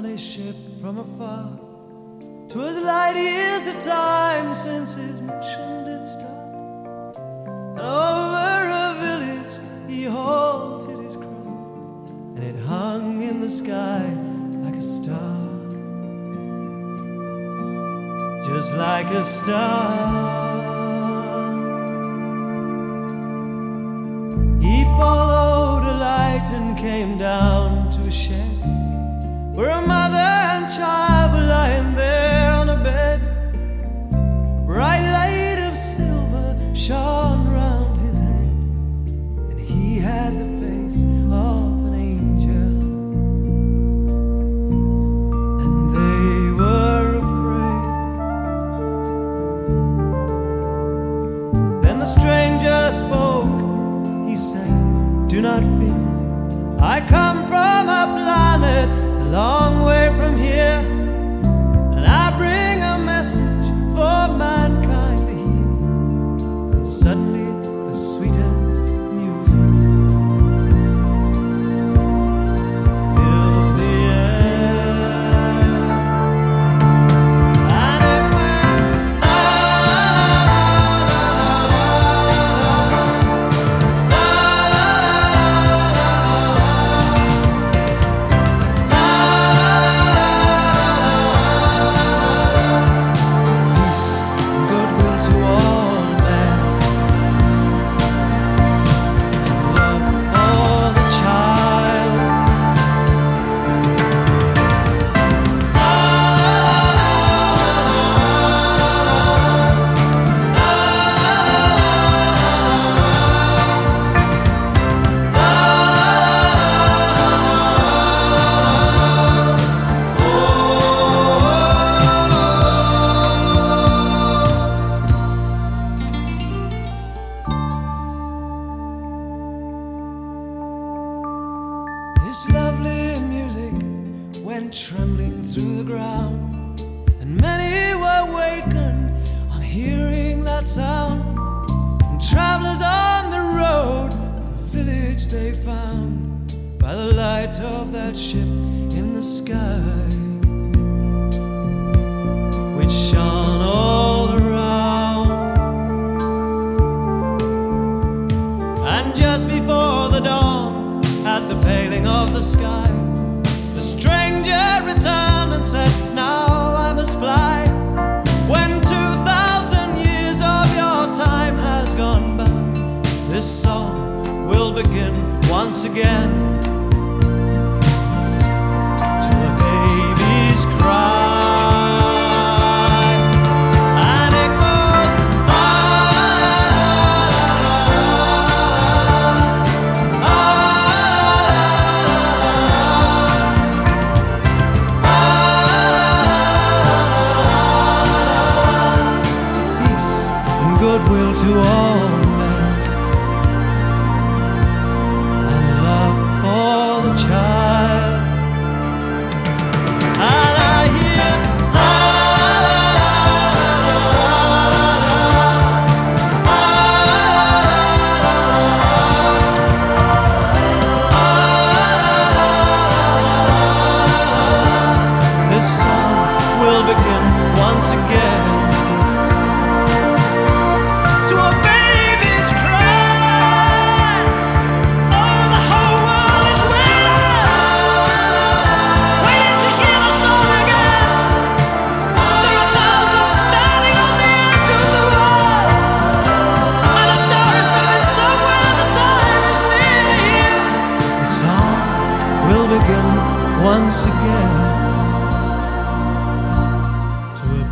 on his ship from afar. 'Twas light years of time since his mission did start. And over a village he halted his crown, and it hung in the sky like a star. Just like a star. He followed and came down to a shed where a mother and child were lying there on a bed. A bright light of silver shone round his head, and he had the face of an angel. And they were afraid. Then the stranger spoke. He said, Do not fear. I come from a planet a long way from here. Went trembling through the ground, and many were wakened on hearing that sound. And travelers on the road, the village they found by the light of that ship in the sky, which shone all around. And just before the dawn, at the paling of the sky, again to a baby's cry. To all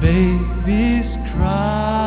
baby's cry.